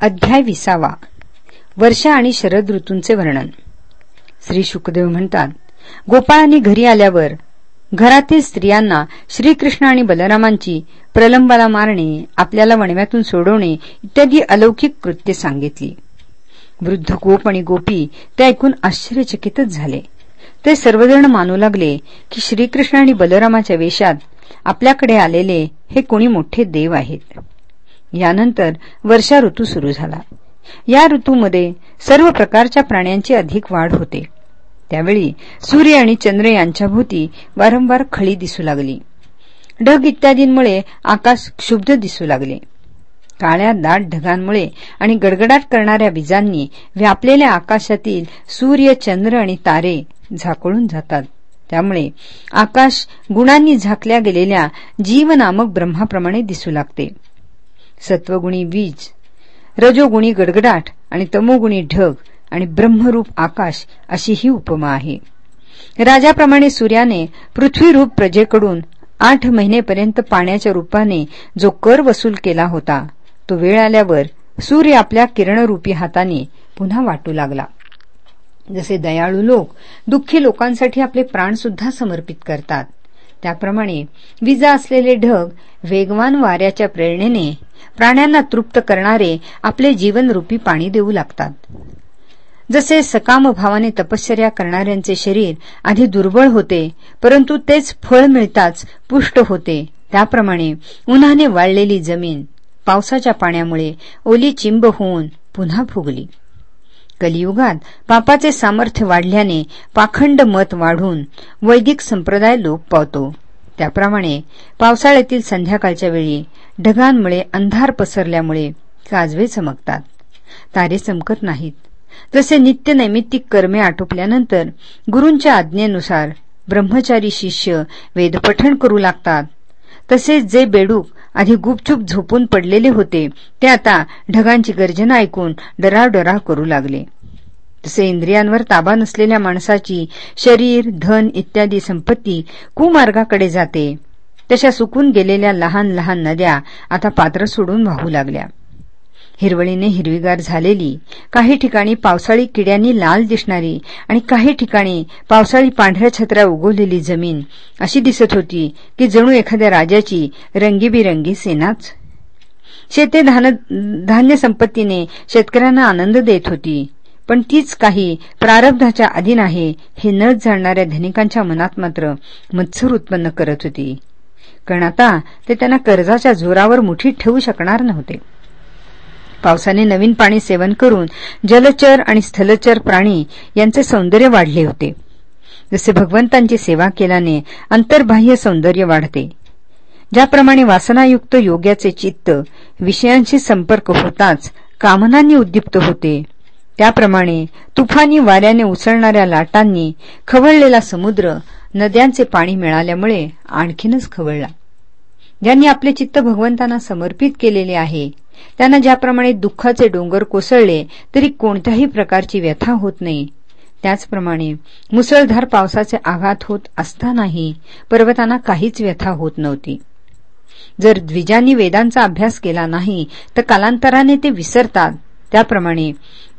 अध्याय विसावा. वर्षा आणि शरद ऋतूंचे वर्णन. श्री शुकदेव म्हणतात गोपाळांनी घरी आल्यावर घरातील स्त्रियांना श्रीकृष्ण आणि बलरामांची प्रलंबाला मारणे आपल्याला वणव्यातून सोडवणे इत्यादी अलौकिक कृत्य सांगितली. वृद्ध गोप आणि गोपी ते ऐकून आश्चर्यचकितच झाले. ते सर्वजण मानू लागले की श्रीकृष्ण आणि बलरामाच्या वेशात आपल्याकडे आलेले हे कोणी मोठे देव आहेत. यानंतर वर्षा ऋतू सुरू झाला. या ऋतूमध्ये सर्व प्रकारच्या प्राण्यांची अधिक वाढ होते. त्यावेळी सूर्य आणि चंद्र यांच्या भोवती वारंवार खळी दिसू लागली. ढग इत्यादींमुळे आकाश क्षुब्ध दिसू लागले. काळ्या दाट ढगांमुळे आणि गडगडाट करणाऱ्या विजांनी व्यापलेल्या आकाशातील सूर्य चंद्र आणि तारे झाकळून जातात. त्यामुळे आकाश गुणांनी झाकल्या गेलेल्या जीवनामक ब्रह्माप्रमाणे दिसू लागते. सत्वगुणी वीज रजोगुणी गडगडाट आणि तमोगुणी ढग आणि ब्रह्मरूप आकाश अशी ही उपमा आहे. राजाप्रमाणे सूर्याने पृथ्वीरूप प्रजेकडून आठ महिनेपर्यंत पाण्याच्या रूपाने जो कर वसूल केला होता तो वेळ आल्यावर सूर्य आपल्या किरणरूपी हाताने पुन्हा वाटू लागला. जसे दयाळू लोक दुःखी लोकांसाठी आपले प्राण सुद्धा समर्पित करतात त्याप्रमाणे विजा असलेले ढग वेगवान वाऱ्याच्या प्रेरणेने प्राण्यांना तृप्त करणारे आपले जीवनरूपी पाणी देऊ लागतात. जसे सकाम भावाने तपश्चर्या करणाऱ्यांचे शरीर आधी दुर्बळ होते परंतु तेच फळ मिळताच पुष्ट होते. त्याप्रमाणे उन्हाने वाळलेली जमीन पावसाच्या पाण्यामुळे ओली चिंब होऊन पुन्हा फुगली. कलियुगात पापाचे सामर्थ्य वाढल्याने पाखंड मत वाढून वैदिक संप्रदाय लोप पावतो. त्याप्रमाणे पावसाळ्यातील संध्याकाळच्या वेळी ढगांमुळे अंधार पसरल्यामुळे काजवे चमकतात. तारे चमकत नाहीत. तसे नित्य नैमित्तिक कर्मे आटोपल्यानंतर गुरूंच्या आज्ञेनुसार ब्रह्मचारी शिष्य वेदपठण करू लागतात. तसेच जे बेडूक आधी गुपचूप झोपून पडलेले होते ते आता ढगांची गर्जना ऐकून डराव डराव करू लागले. तसे इंद्रियांवर ताबा नसलेल्या माणसाची शरीर धन इत्यादी संपत्ती कुमार्गाकडे जाते. तशा सुकून गेलेल्या लहान लहान नद्या आता पात्र सोडून वाहू लागल्या. हिरवळीने हिरवीगार झालेली. काही ठिकाणी पावसाळी किड्यांनी लाल दिसणारी आणि काही ठिकाणी पावसाळी पांढऱ्या छत्र्या उगवलेली जमीन. अशी दिसत होती की जणू एखाद्या राजाची रंगीबिरंगी सेनाच. शेते धान्य संपत्तीने शेतकऱ्यांना आनंद देत होती. पण तीच काही प्रारब्धाच्या अधीन आहे हे न जाणणाऱ्या धनिकांच्या मनात मात्र मत्सर उत्पन्न करत होती. कारण आता ते त्यांना कर्जाच्या जोरावर मुठीत ठेवू शकणार नव्हते. पावसाने नवीन पाणी सेवन करून जलचर आणि स्थलचर प्राणी यांचे सौंदर्य वाढले होते. जसे भगवंतांची सेवा केल्याने अंतर्बाह्य सौंदर्य वाढते. ज्याप्रमाणे वासनायुक्त योग्याचे चित्त विषयांशी संपर्क होताच कामनांनी उद्दीप्त होते. त्याप्रमाणे तुफानी वाऱ्याने उसळणाऱ्या लाटांनी खवळलेला समुद्र नद्यांचे पाणी मिळाल्यामुळे आणखीनच खवळला. ज्यांनी आपले चित्त भगवंतांना समर्पित केलेले आहे त्यांना ज्याप्रमाणे दुःखाचे डोंगर कोसळले तरी कोणत्याही प्रकारची व्यथा होत नाही. त्याचप्रमाणे मुसळधार पावसाचे आघात होत असतानाही पर्वतांना काहीच व्यथा होत नव्हती. जर द्विजांनी वेदांचा अभ्यास केला नाही तर कालांतराने ते विसरतात. त्याप्रमाणे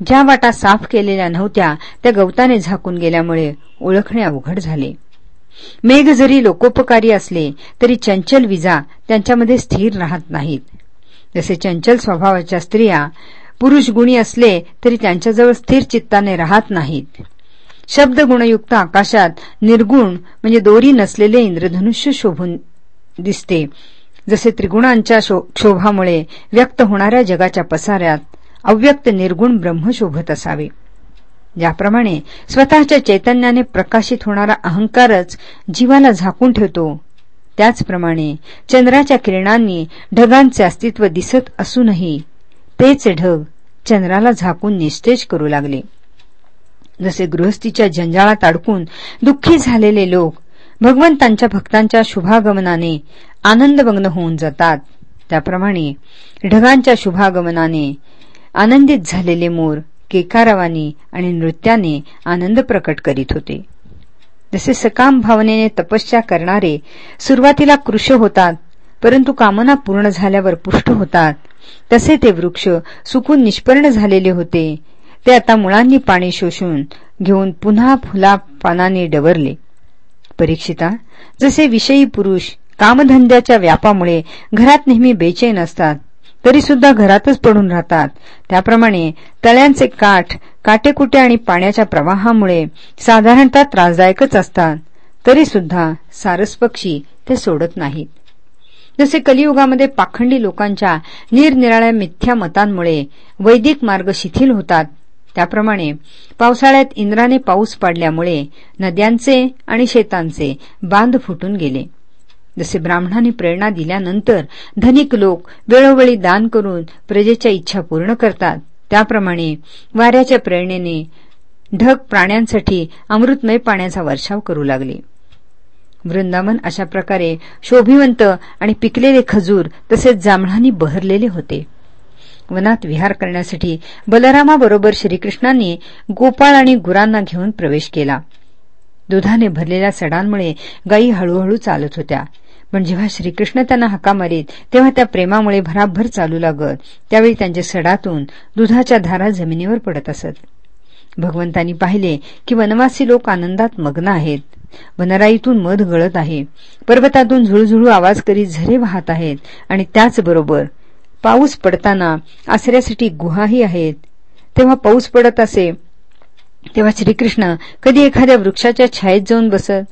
ज्या वाटा साफ केलेल्या नव्हत्या त्या गवताने झाकून गेल्यामुळे ओळखणे अवघड झाले. मेघ जरी लोकोपकारी असले तरी चंचल विजा त्यांच्यामध्ये स्थिर राहत नाहीत. जसे चंचल स्वभावाच्या स्त्रिया पुरुष गुणी असले तरी त्यांच्याजवळ स्थिर चित्ताने राहत नाहीत. शब्द गुणयुक्त आकाशात निर्गुण म्हणजे दोरी नसलेले इंद्रधनुष्य शोभून दिसते. जसे त्रिगुणांच्या क्षोभामुळे व्यक्त होणाऱ्या जगाच्या पसाऱ्यात अव्यक्त निर्गुण ब्रह्म शोभत असावे. ज्याप्रमाणे स्वतःच्या चैतन्याने प्रकाशित होणारा अहंकारच जीवाला झाकून ठेवतो त्याचप्रमाणे चंद्राच्या किरणांनी ढगांचे अस्तित्व दिसत असूनही तेच ढग चंद्राला झाकून निस्तेज करू लागले. जसे गृहस्थीच्या जंजाळात अडकून दुःखी झालेले लोक भगवंतांच्या भक्तांच्या शुभागमनाने आनंदभग्न होऊन जातात त्याप्रमाणे ढगांच्या शुभागमनाने आनंदित झालेले मोर केकारावानी आणि नृत्याने आनंद प्रकट करीत होते. जसे सकाम भावनेने तपस्या करणारे सुरुवातीला कृश होतात परंतु कामना पूर्ण झाल्यावर पुष्ट होतात. तसे ते वृक्ष सुकून निष्पर्ण झालेले होते. ते आता मुळांनी पाणी शोषून घेऊन पुन्हा फुला पानाने डवरले. परीक्षिता जसे विषयी पुरुष कामधंद्याच्या व्यापामुळे घरात नेहमी बेचैन असतात तरी सुद्धा घरातच पडून राहतात. त्याप्रमाणे तळ्यांचे काठ काटेकुटे आणि पाण्याच्या प्रवाहामुळे साधारणतः त्रासदायकच असतात. तरी सुद्धा सारस पक्षी ते सोडत नाहीत. जसे कलियुगामध्ये पाखंडी लोकांच्या निरनिराळ्या मिथ्या मतांमुळे वैदिक मार्ग शिथिल होतात त्याप्रमाणे पावसाळ्यात इंद्राने पाऊस पाडल्यामुळे नद्यांचे आणि शेतांचे बांध फुटून गेले. जसे ब्राह्मणाने प्रेरणा दिल्यानंतर धनिक लोक वेळोवेळी दान करून प्रजेच्या इच्छा पूर्ण करतात. त्याप्रमाणे वाऱ्याच्या प्रेरणेने ढग प्राण्यांसाठी अमृतमय पाण्याचा वर्षाव करू लागले. वृंदावन अशा प्रकारे शोभिवंत आणि पिकलेले खजूर तसेच जांभळांनी बहरलेले होते. वनात विहार करण्यासाठी बलरामाबरोबर श्रीकृष्णांनी गोपाळ आणि गुरांना घेऊन प्रवेश केला. दुधाने भरलेल्या सडांमुळे गायी हळूहळू चालत होत्या. पण जेव्हा श्रीकृष्ण त्यांना हका मारीत तेव्हा त्या प्रेमामुळे भराभर चालू लागत. त्यावेळी त्यांच्या सडातून दुधाच्या धारा जमिनीवर पडत असत. भगवंतांनी पाहिले की वनवासी लोक आनंदात मग्न आहेत. वनराईतून मध गळत आहे. पर्वतातून झुळझुळू आवाज करीत झरे वाहत आहेत. आणि त्याचबरोबर पाऊस पडताना आसऱ्यासाठी गुहाही आहेत. तेव्हा पाऊस पडत असे तेव्हा श्रीकृष्ण कधी एखाद्या वृक्षाच्या छायेत जाऊन बसत?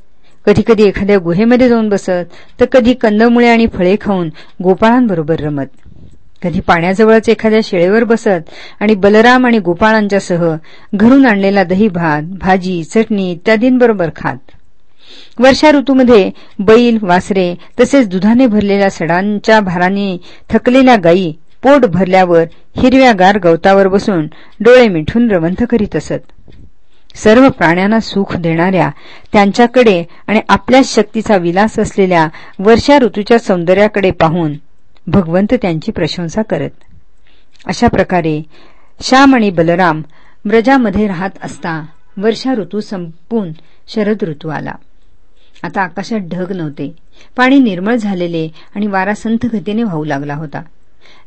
कधी कधी एखाद्या गुहेमध्ये जाऊन बसत तर कधी कंदमुळे आणि फळे खाऊन गोपाळांबरोबर रमत. कधी पाण्याजवळच एखाद्या शेळेवर बसत आणि बलराम आणि गोपाळांच्यासह घरून आणलेला दही भात भाजी चटणी इत्यादींबरोबर खात. वर्षा ऋतूमध्ये बैल वासरे तसेच दुधाने भरलेल्या सडांच्या भाराने थकलेल्या गायी पोट भरल्यावर हिरव्यागार गवतावर बसून डोळे मिठून रवंथ करीत असत. सर्व प्राण्यांना सुख देणाऱ्या त्यांच्याकडे आणि आपल्याच शक्तीचा विलास असलेल्या वर्षा ऋतूच्या सौंदर्याकडे पाहून भगवंत त्यांची प्रशंसा करत. अशा प्रकारे श्याम आणि बलराम व्रजामध्ये राहत असता वर्षा ऋतू संपून शरद ऋतू आला. आता आकाशात ढग नव्हते. पाणी निर्मळ झालेले आणि वारा संथ गतीने वाहू लागला होता.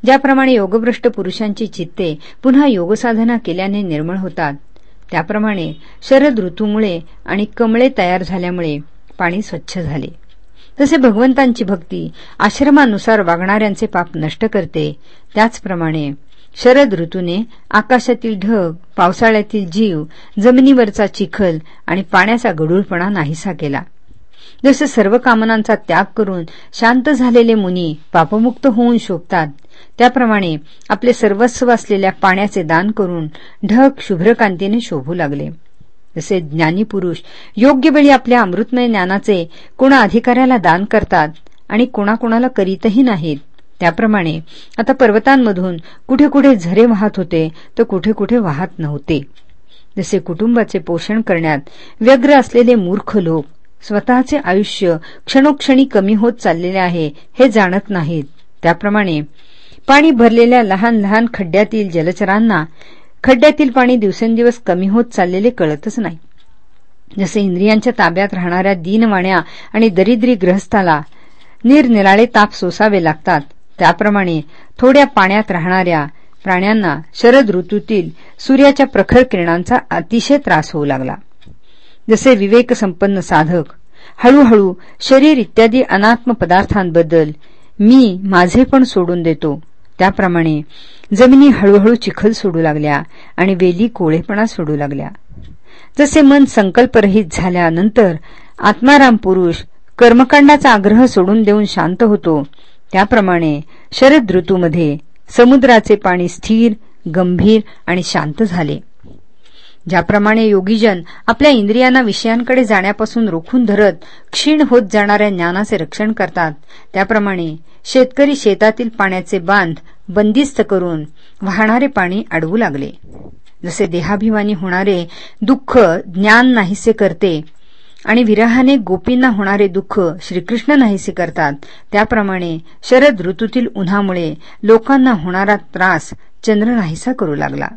ज्याप्रमाणे योगभ्रष्ट पुरुषांची चित्ते पुन्हा योगसाधना केल्याने निर्मळ होतात त्याप्रमाणे शरद ऋतूमुळे आणि कमळे तयार झाल्यामुळे पाणी स्वच्छ झाले. तसे भगवंतांची भक्ती आश्रमानुसार वागणाऱ्यांचे पाप नष्ट करते. त्याचप्रमाणे शरद ऋतूने आकाशातील ढग पावसाळ्यातील जीव जमिनीवरचा चिखल आणि पाण्याचा गडूळपणा नाहीसा केला. जसे सर्व कामनांचा त्याग करून शांत झालेले मुनी पापमुक्त होऊन शोभतात त्याप्रमाणे आपले सर्वस्व असलेल्या पाण्याचे दान करून ढग शुभ्रकांतीने शोभू लागले. जसे ज्ञानी पुरुष योग्य वेळी आपल्या अमृतमय ज्ञानाचे कोणा अधिकाऱ्याला दान करतात आणि कोणाकोणाला करीतही नाहीत. त्याप्रमाणे आता पर्वतांमधून कुठे कुठे झरे वाहत होते तर कुठे कुठे वाहत नव्हते. जसे कुटुंबाचे पोषण करण्यात व्यग्र असलेले मूर्ख लोक स्वतःचे आयुष्य क्षणोक्षणी कमी होत चाललेले आहे हे जाणत नाहीत. त्याप्रमाणे पाणी भरलेल्या लहान लहान खड्ड्यातील जलचरांना खड्ड्यातील पाणी दिवसेंदिवस कमी होत चाललेले कळतच नाही. जसे इंद्रियांच्या ताब्यात राहणाऱ्या दीनवाण्या आणि दरिद्री ग्रहस्थाला निरनिराळे ताप सोसावे लागतात त्याप्रमाणे थोड्या पाण्यात राहणाऱ्या प्राण्यांना शरद ऋतूतील सूर्याच्या प्रखर किरणांचा अतिशय त्रास होऊ लागला. जसे विवेकसंपन्न साधक हळूहळू शरीर इत्यादी अनात्म पदार्थांबद्दल मी माझे पण सोडून देतो. त्याप्रमाणे जमिनी हळूहळू चिखल सोडू लागल्या आणि वेली कोळेपणा सोडू लागल्या. जसे मन संकल्परहित झाल्यानंतर आत्माराम पुरुष कर्मकांडाचा आग्रह सोडून देऊन शांत होतो. त्याप्रमाणे शरद ऋतूमध्ये समुद्राचे पाणी स्थिर गंभीर आणि शांत झाले. ज्याप्रमाणे योगीजन आपल्या इंद्रियांना विषयांकडे जाण्यापासून रोखून धरत क्षीण होत जाणाऱ्या ज्ञानाचे रक्षण करतात. त्याप्रमाणे शेतकरी शेतातील पाण्याचे बांध बंदिस्त करून वाहणारे पाणी अडवू लागले. जसे देहाभिमानी होणारे दुःख ज्ञान नाहीसे करते आणि विरहाने गोपींना होणारे दुःख श्रीकृष्ण नाहीसे करतात त्याप्रमाणे शरद ऋतूतील उन्हामुळे लोकांना होणारा त्रास चंद्र नाहीसा करू लागला.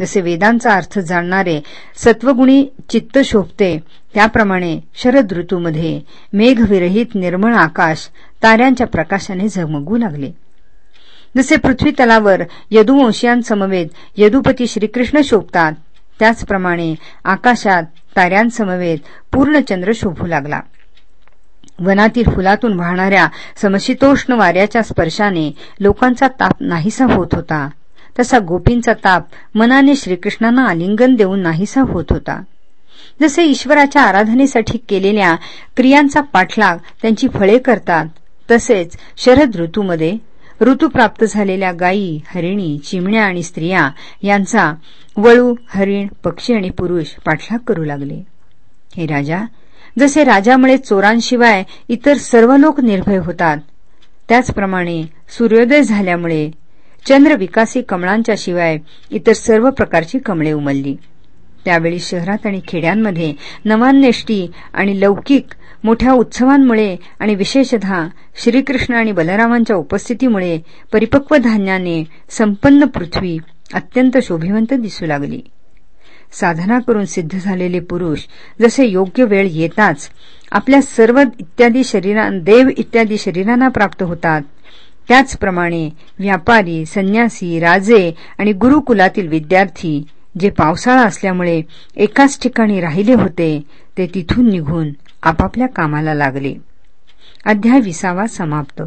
जसे वेदांचा अर्थ जाणणारे सत्वगुणी चित्त शोभते त्याप्रमाणे शरद ऋतूमध्ये मेघविरहित निर्मळ आकाश ताऱ्यांच्या प्रकाशाने झगमगू लागले. जसे पृथ्वी तलावर यदुवंशियांसमवेत यदुपती श्रीकृष्ण शोभतात त्याचप्रमाणे आकाशात ताऱ्यांसमवेत पूर्णचंद्र शोभू लागला. वनातील फुलातून वाहणाऱ्या समशीतोष्ण वाऱ्याच्या स्पर्शाने लोकांचा ताप नाहीसा होत होता. तसा गोपींचा ताप मनाने श्रीकृष्णांना आलिंगन देऊन नाहीसा होत होता. जसे ईश्वराच्या आराधनेसाठी केलेल्या क्रियांचा पाठलाग त्यांची फळे करतात तसेच शरद ऋतूमध्ये ऋतू प्राप्त झालेल्या गायी हरिणी चिमण्या आणि स्त्रिया यांचा वळू हरिण पक्षी आणि पुरुष पाठलाग करू लागले. हे राजा जसे राजामुळे चोरांशिवाय इतर सर्व लोक निर्भय होतात त्याचप्रमाणे सूर्योदय झाल्यामुळे चंद्रविकासी कमळांच्या शिवाय इतर सर्व प्रकारची कमळे उमलली. त्यावेळी शहरात आणि खेड्यांमध्ये नवान्नेष्टी आणि लौकिक मोठ्या उत्सवांमुळे आणि विशेषतः श्रीकृष्ण आणि बलरामांच्या उपस्थितीमुळे परिपक्व धान्याने संपन्न पृथ्वी अत्यंत शोभिवंत दिसू लागली. साधना करून सिद्ध झालेले पुरुष जसे योग्य वेळ येताच आपल्या सर्व इत्यादी शरीरा देव इत्यादी शरीरांना प्राप्त होतात त्याचप्रमाणे व्यापारी संन्यासी राजे आणि गुरुकुलातील विद्यार्थी जे पावसाळा असल्यामुळे एकाच ठिकाणी राहिले होते ते तिथून निघून आपापल्या कामाला लागले. अध्याय विसावा समाप्त.